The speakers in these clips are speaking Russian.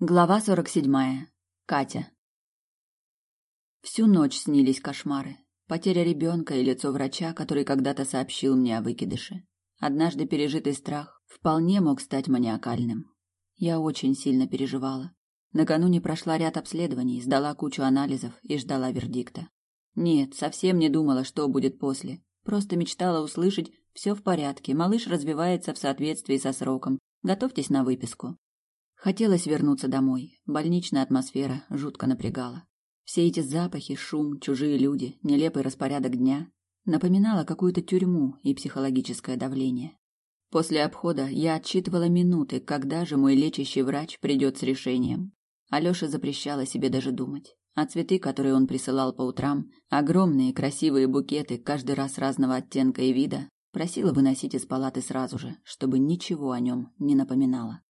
Глава сорок седьмая. Катя. Всю ночь снились кошмары. Потеря ребенка и лицо врача, который когда-то сообщил мне о выкидыше. Однажды пережитый страх вполне мог стать маниакальным. Я очень сильно переживала. Накануне прошла ряд обследований, сдала кучу анализов и ждала вердикта. Нет, совсем не думала, что будет после. Просто мечтала услышать «все в порядке, малыш развивается в соответствии со сроком, готовьтесь на выписку». Хотелось вернуться домой. Больничная атмосфера жутко напрягала. Все эти запахи, шум, чужие люди, нелепый распорядок дня напоминало какую-то тюрьму и психологическое давление. После обхода я отсчитывала минуты, когда же мой лечащий врач придет с решением. Алёша запрещала себе даже думать. А цветы, которые он присылал по утрам, огромные красивые букеты, каждый раз разного оттенка и вида, просила выносить из палаты сразу же, чтобы ничего о нем не напоминало.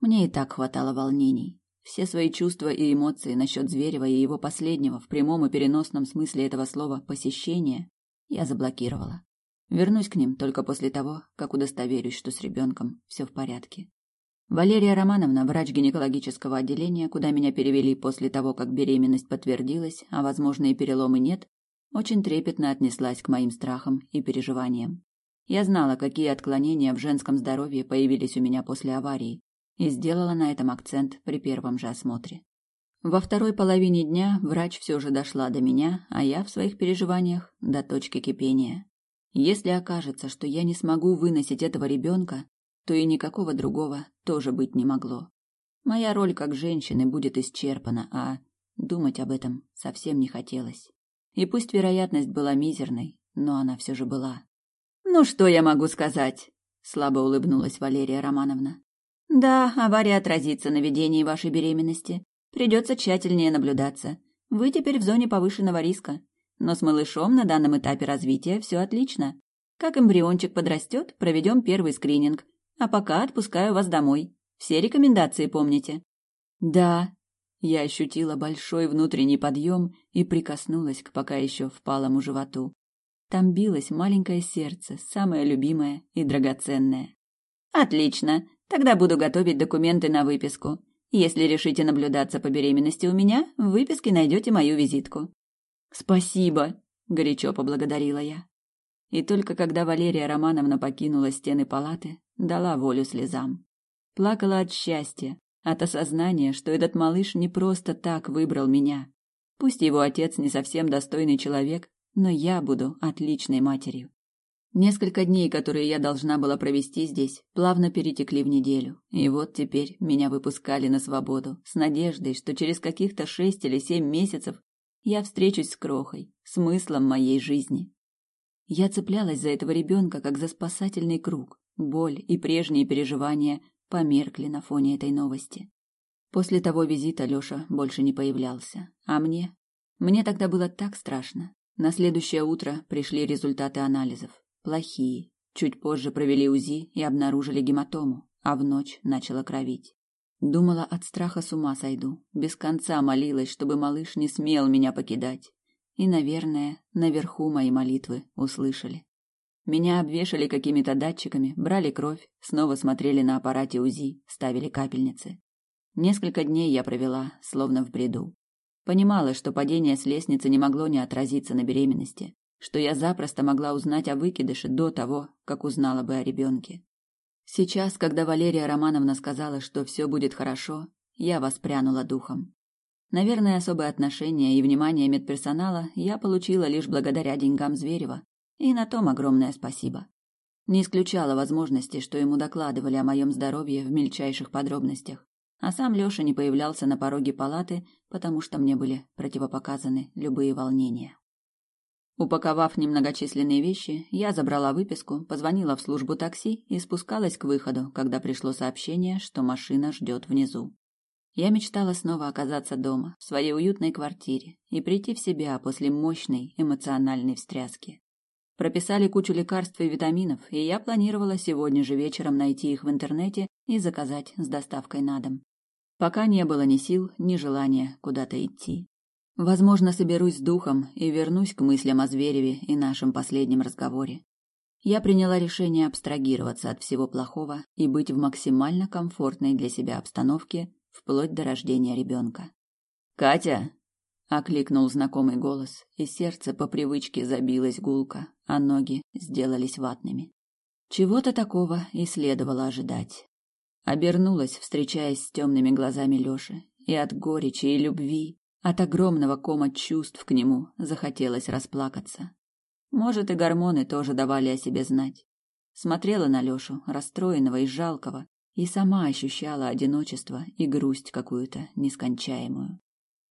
Мне и так хватало волнений. Все свои чувства и эмоции насчет Зверева и его последнего, в прямом и переносном смысле этого слова, посещения, я заблокировала. Вернусь к ним только после того, как удостоверюсь, что с ребенком все в порядке. Валерия Романовна, врач гинекологического отделения, куда меня перевели после того, как беременность подтвердилась, а возможные переломы нет, очень трепетно отнеслась к моим страхам и переживаниям. Я знала, какие отклонения в женском здоровье появились у меня после аварии, и сделала на этом акцент при первом же осмотре. Во второй половине дня врач все же дошла до меня, а я в своих переживаниях до точки кипения. Если окажется, что я не смогу выносить этого ребенка, то и никакого другого тоже быть не могло. Моя роль как женщины будет исчерпана, а думать об этом совсем не хотелось. И пусть вероятность была мизерной, но она все же была. «Ну что я могу сказать?» – слабо улыбнулась Валерия Романовна. Да, авария отразится на ведении вашей беременности. Придется тщательнее наблюдаться. Вы теперь в зоне повышенного риска. Но с малышом на данном этапе развития все отлично. Как эмбриончик подрастет, проведем первый скрининг. А пока отпускаю вас домой. Все рекомендации помните? Да. Я ощутила большой внутренний подъем и прикоснулась к пока еще впалому животу. Там билось маленькое сердце, самое любимое и драгоценное. Отлично. Тогда буду готовить документы на выписку. Если решите наблюдаться по беременности у меня, в выписке найдете мою визитку. Спасибо, горячо поблагодарила я. И только когда Валерия Романовна покинула стены палаты, дала волю слезам. Плакала от счастья, от осознания, что этот малыш не просто так выбрал меня. Пусть его отец не совсем достойный человек, но я буду отличной матерью. Несколько дней, которые я должна была провести здесь, плавно перетекли в неделю. И вот теперь меня выпускали на свободу, с надеждой, что через каких-то шесть или семь месяцев я встречусь с крохой, смыслом моей жизни. Я цеплялась за этого ребенка, как за спасательный круг. Боль и прежние переживания померкли на фоне этой новости. После того визита Лёша больше не появлялся. А мне? Мне тогда было так страшно. На следующее утро пришли результаты анализов. Плохие. Чуть позже провели УЗИ и обнаружили гематому, а в ночь начала кровить. Думала, от страха с ума сойду. Без конца молилась, чтобы малыш не смел меня покидать. И, наверное, наверху мои молитвы услышали. Меня обвешали какими-то датчиками, брали кровь, снова смотрели на аппарате УЗИ, ставили капельницы. Несколько дней я провела, словно в бреду. Понимала, что падение с лестницы не могло не отразиться на беременности что я запросто могла узнать о выкидыше до того, как узнала бы о ребенке. Сейчас, когда Валерия Романовна сказала, что все будет хорошо, я воспрянула духом. Наверное, особое отношение и внимание медперсонала я получила лишь благодаря деньгам Зверева, и на том огромное спасибо. Не исключала возможности, что ему докладывали о моем здоровье в мельчайших подробностях, а сам Лёша не появлялся на пороге палаты, потому что мне были противопоказаны любые волнения. Упаковав немногочисленные вещи, я забрала выписку, позвонила в службу такси и спускалась к выходу, когда пришло сообщение, что машина ждет внизу. Я мечтала снова оказаться дома, в своей уютной квартире, и прийти в себя после мощной эмоциональной встряски. Прописали кучу лекарств и витаминов, и я планировала сегодня же вечером найти их в интернете и заказать с доставкой на дом. Пока не было ни сил, ни желания куда-то идти. Возможно, соберусь с духом и вернусь к мыслям о Звереве и нашем последнем разговоре. Я приняла решение абстрагироваться от всего плохого и быть в максимально комфортной для себя обстановке вплоть до рождения ребенка. «Катя!» — окликнул знакомый голос, и сердце по привычке забилось гулко, а ноги сделались ватными. Чего-то такого и следовало ожидать. Обернулась, встречаясь с темными глазами Лёши, и от горечи и любви, от огромного кома чувств к нему захотелось расплакаться. Может, и гормоны тоже давали о себе знать. Смотрела на Лёшу, расстроенного и жалкого, и сама ощущала одиночество и грусть какую-то нескончаемую.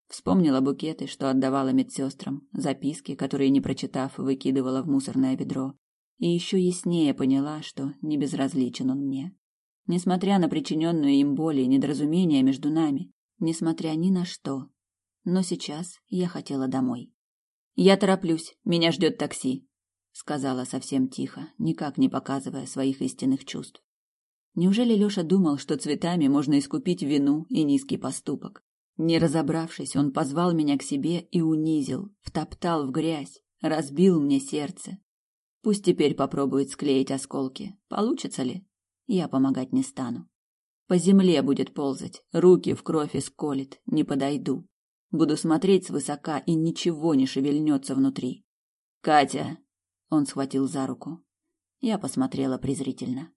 Вспомнила букеты, что отдавала медсестрам, записки, которые, не прочитав, выкидывала в мусорное ведро, и еще яснее поняла, что не безразличен он мне. Несмотря на причиненную им боль и недоразумение между нами, несмотря ни на что, но сейчас я хотела домой. Я тороплюсь, меня ждет такси, сказала совсем тихо, никак не показывая своих истинных чувств. Неужели Лёша думал, что цветами можно искупить вину и низкий поступок? Не разобравшись, он позвал меня к себе и унизил, втоптал в грязь, разбил мне сердце. Пусть теперь попробует склеить осколки. Получится ли? Я помогать не стану. По земле будет ползать, руки в кровь исколит, не подойду. Буду смотреть свысока, и ничего не шевельнется внутри. Катя, он схватил за руку. Я посмотрела презрительно.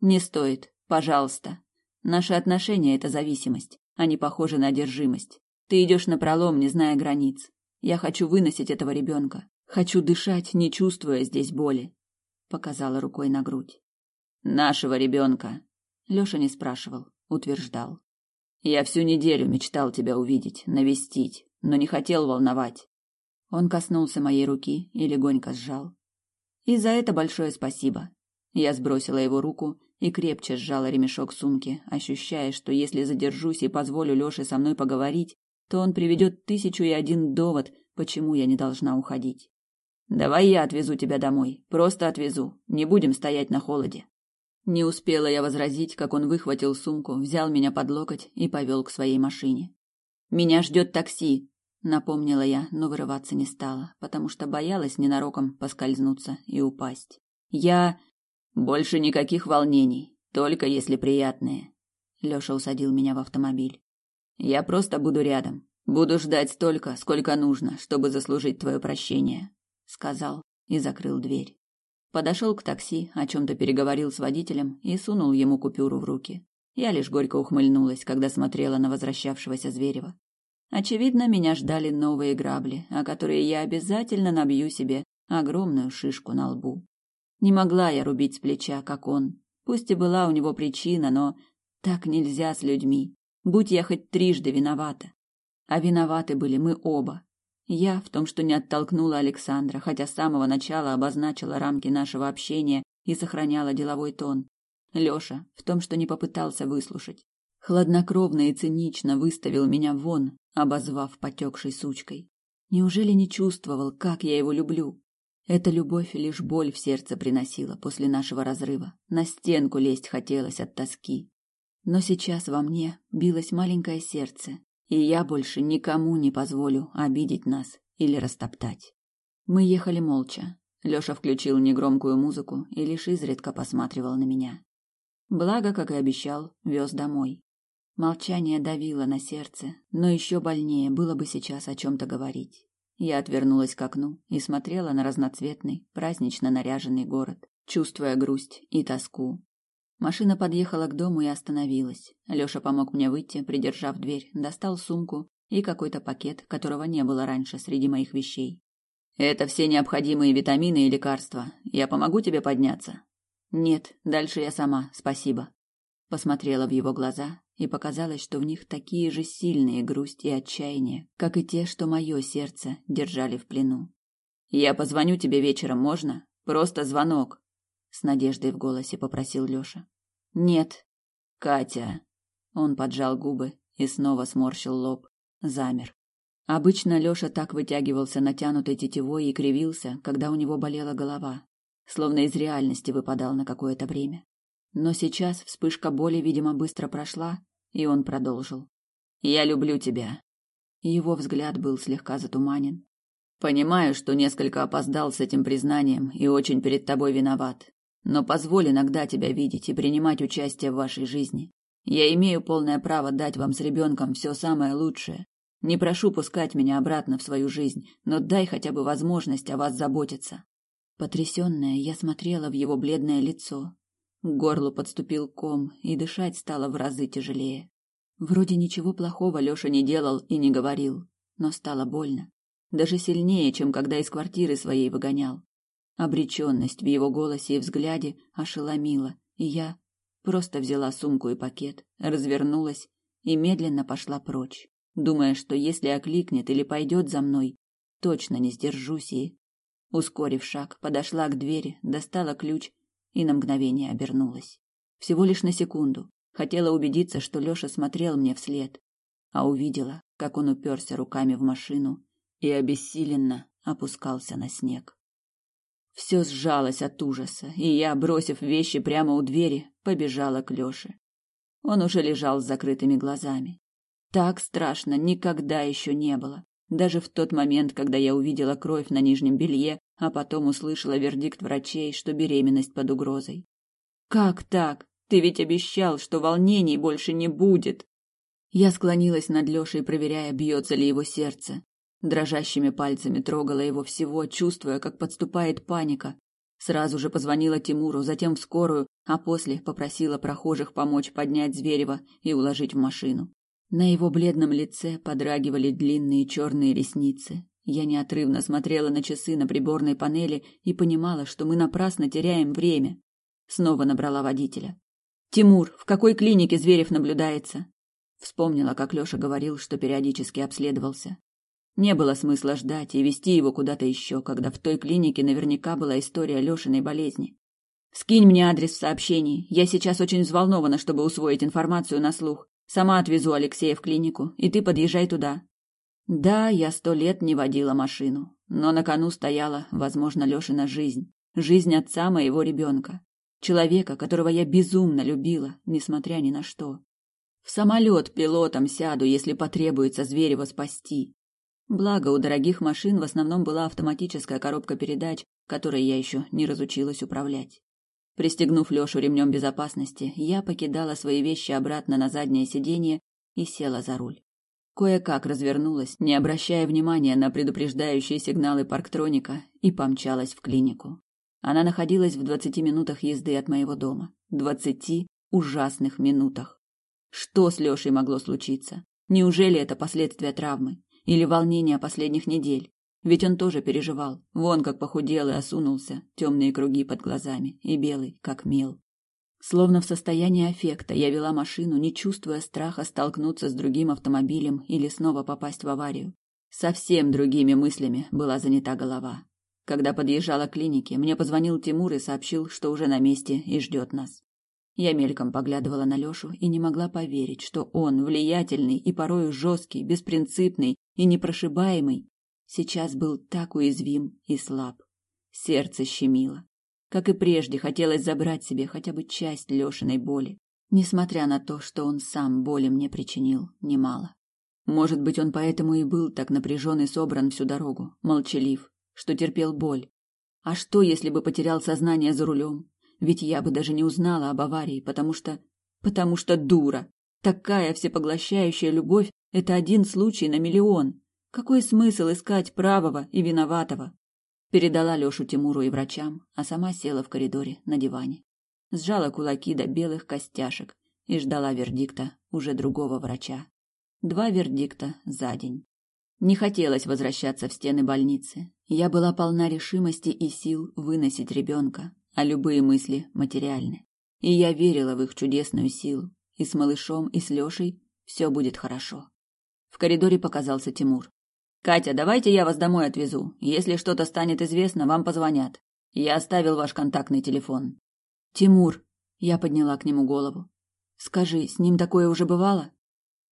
Не стоит, пожалуйста. Наши отношения это зависимость, они похожи на одержимость. Ты идешь на пролом, не зная границ. Я хочу выносить этого ребенка. Хочу дышать, не чувствуя здесь боли. Показала рукой на грудь. Нашего ребенка. Лёша не спрашивал, утверждал. Я всю неделю мечтал тебя увидеть, навестить, но не хотел волновать. Он коснулся моей руки и легонько сжал. И за это большое спасибо. Я сбросила его руку и крепче сжала ремешок сумки, ощущая, что если задержусь и позволю Лёше со мной поговорить, то он приведет тысячу и один довод, почему я не должна уходить. Давай я отвезу тебя домой, просто отвезу. Не будем стоять на холоде. Не успела я возразить, как он выхватил сумку, взял меня под локоть и повел к своей машине. Меня ждет такси, напомнила я, но вырываться не стала, потому что боялась ненароком поскользнуться и упасть. Я больше никаких волнений, только если приятные. Лёша усадил меня в автомобиль. Я просто буду рядом, буду ждать столько, сколько нужно, чтобы заслужить твое прощение, сказал и закрыл дверь. Подошел к такси, о чем то переговорил с водителем и сунул ему купюру в руки. Я лишь горько ухмыльнулась, когда смотрела на возвращавшегося Зверева. Очевидно, меня ждали новые грабли, о которые я обязательно набью себе огромную шишку на лбу. Не могла я рубить с плеча, как он. Пусть и была у него причина, но так нельзя с людьми. Будь я хоть трижды виновата. А виноваты были мы оба. Я в том, что не оттолкнула Александра, хотя с самого начала обозначила рамки нашего общения и сохраняла деловой тон. Лёша в том, что не попытался выслушать. Хладнокровно и цинично выставил меня вон, обозвав потекшей сучкой. Неужели не чувствовал, как я его люблю? Эта любовь лишь боль в сердце приносила после нашего разрыва. На стенку лезть хотелось от тоски. Но сейчас во мне билось маленькое сердце, и я больше никому не позволю обидеть нас или растоптать. Мы ехали молча. Лёша включил негромкую музыку и лишь изредка посматривал на меня. Благо, как и обещал, вез домой. Молчание давило на сердце, но еще больнее было бы сейчас о чем-то говорить. Я отвернулась к окну и смотрела на разноцветный, празднично наряженный город, чувствуя грусть и тоску. Машина подъехала к дому и остановилась. Лёша помог мне выйти, придержав дверь, достал сумку и какой-то пакет, которого не было раньше среди моих вещей. Это все необходимые витамины и лекарства. Я помогу тебе подняться. Нет, дальше я сама, спасибо. Посмотрела в его глаза и показалось, что в них такие же сильные грусть и отчаяние, как и те, что мое сердце держали в плену. Я позвоню тебе вечером, можно? Просто звонок, с надеждой в голосе попросил Лёша. Нет, Катя. Он поджал губы и снова сморщил лоб, замер. Обычно Лёша так вытягивался натянутой тетивой и кривился, когда у него болела голова, словно из реальности выпадал на какое-то время. Но сейчас вспышка боли, видимо, быстро прошла, и он продолжил. «Я люблю тебя». Его взгляд был слегка затуманен. «Понимаю, что несколько опоздал с этим признанием и очень перед тобой виноват. Но позволь иногда тебя видеть и принимать участие в вашей жизни. Я имею полное право дать вам с ребенком все самое лучшее. Не прошу пускать меня обратно в свою жизнь, но дай хотя бы возможность о вас заботиться. Потрясенная, я смотрела в его бледное лицо. К горлу подступил ком, и дышать стало в разы тяжелее. Вроде ничего плохого Лёша не делал и не говорил, но стало больно. Даже сильнее, чем когда из квартиры своей выгонял. Обреченность в его голосе и взгляде ошеломила, и я просто взяла сумку и пакет, развернулась и медленно пошла прочь, думая, что если окликнет или пойдет за мной, точно не сдержусь и... Ускорив шаг, подошла к двери, достала ключ и на мгновение обернулась. Всего лишь на секунду, Хотела убедиться, что Лёша смотрел мне вслед, а увидела, как он уперся руками в машину и обессиленно опускался на снег. Все сжалось от ужаса, и я, бросив вещи прямо у двери, побежала к Лёше. Он уже лежал с закрытыми глазами. Так страшно никогда еще не было. Даже в тот момент, когда я увидела кровь на нижнем белье, а потом услышала вердикт врачей, что беременность под угрозой. Как так? Ты ведь обещал, что волнений больше не будет. Я склонилась над Лёшей, проверяя, бьется ли его сердце. Дрожащими пальцами трогала его всего, чувствуя, как подступает паника. Сразу же позвонила Тимуру, затем в скорую, а после попросила прохожих помочь поднять Зверева и уложить в машину. На его бледном лице подрагивали длинные черные ресницы. Я неотрывно смотрела на часы на приборной панели и понимала, что мы напрасно теряем время. Снова набрала водителя. Тимур, в какой клинике Зверев наблюдается? Вспомнила, как Лёша говорил, что периодически обследовался. Не было смысла ждать и вести его куда-то еще, когда в той клинике наверняка была история Лёшиной болезни. Скинь мне адрес в сообщении. Я сейчас очень взволнована, чтобы усвоить информацию на слух. Сама отвезу Алексея в клинику, и ты подъезжай туда. Да, я сто лет не водила машину, но на кону стояла, возможно, Лёшина жизнь, жизнь отца моего ребенка. Человека, которого я безумно любила, несмотря ни на что. В самолет пилотом сяду, если потребуется Зверева спасти. Благо, у дорогих машин в основном была автоматическая коробка передач, которой я еще не разучилась управлять. Пристегнув Лешу ремнем безопасности, я покидала свои вещи обратно на заднее сиденье и села за руль. Кое-как развернулась, не обращая внимания на предупреждающие сигналы парктроника, и помчалась в клинику. Она находилась в двадцати минутах езды от моего дома. Двадцати ужасных минутах. Что с Лешей могло случиться? Неужели это последствия травмы? Или волнения последних недель? Ведь он тоже переживал. Вон как похудел и осунулся, темные круги под глазами и белый, как мел. Словно в состоянии аффекта я вела машину, не чувствуя страха столкнуться с другим автомобилем или снова попасть в аварию. Совсем другими мыслями была занята голова. Когда подъезжала к клинике, мне позвонил Тимур и сообщил, что уже на месте и ждет нас. Я мельком поглядывала на Лёшу и не могла поверить, что он, влиятельный и порою жесткий, беспринципный и непрошибаемый, сейчас был так уязвим и слаб. Сердце щемило. Как и прежде, хотелось забрать себе хотя бы часть Лёшиной боли, несмотря на то, что он сам боли мне причинил немало. Может быть, он поэтому и был так напряжен и собран всю дорогу, молчалив, что терпел боль. А что, если бы потерял сознание за рулем? Ведь я бы даже не узнала об аварии, потому что... Потому что дура. Такая всепоглощающая любовь — это один случай на миллион. Какой смысл искать правого и виноватого? Передала Лешу Тимуру и врачам, а сама села в коридоре на диване. Сжала кулаки до белых костяшек и ждала вердикта уже другого врача. Два вердикта за день. Не хотелось возвращаться в стены больницы. Я была полна решимости и сил выносить ребенка, а любые мысли материальны. И я верила в их чудесную силу. И с малышом, и с Лешей все будет хорошо. В коридоре показался Тимур. «Катя, давайте я вас домой отвезу. Если что-то станет известно, вам позвонят. Я оставил ваш контактный телефон». «Тимур», — я подняла к нему голову. «Скажи, с ним такое уже бывало?»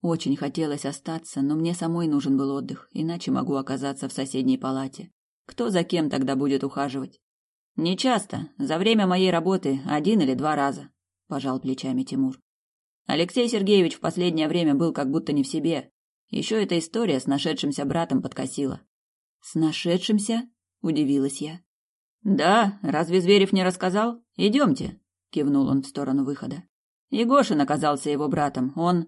Очень хотелось остаться, но мне самой нужен был отдых, иначе могу оказаться в соседней палате. Кто за кем тогда будет ухаживать? Не часто, за время моей работы один или два раза, пожал плечами Тимур. Алексей Сергеевич в последнее время был как будто не в себе. Еще эта история с нашедшимся братом подкосила. С нашедшимся? удивилась я. Да, разве Зверев не рассказал? Идемте, кивнул он в сторону выхода. Егошин оказался его братом. Он...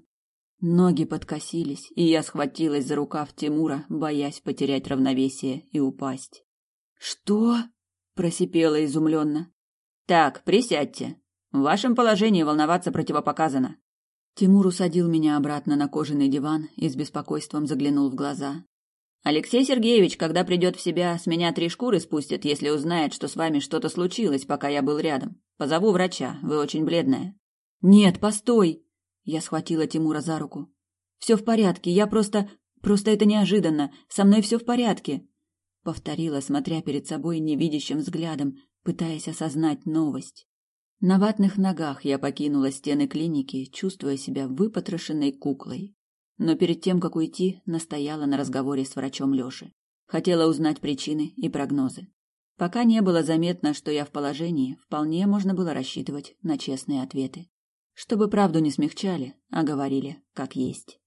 Ноги подкосились, и я схватилась за рукав Тимура, боясь потерять равновесие и упасть. «Что?» – просипела изумленно. «Так, присядьте. В вашем положении волноваться противопоказано». Тимур усадил меня обратно на кожаный диван и с беспокойством заглянул в глаза. «Алексей Сергеевич, когда придет в себя, с меня три шкуры спустит, если узнает, что с вами что-то случилось, пока я был рядом. Позову врача, вы очень бледная». «Нет, постой!» Я схватила Тимура за руку. «Все в порядке, я просто... Просто это неожиданно. Со мной все в порядке!» Повторила, смотря перед собой невидящим взглядом, пытаясь осознать новость. На ватных ногах я покинула стены клиники, чувствуя себя выпотрошенной куклой. Но перед тем, как уйти, настояла на разговоре с врачом Лёши. Хотела узнать причины и прогнозы. Пока не было заметно, что я в положении, вполне можно было рассчитывать на честные ответы чтобы правду не смягчали, а говорили как есть.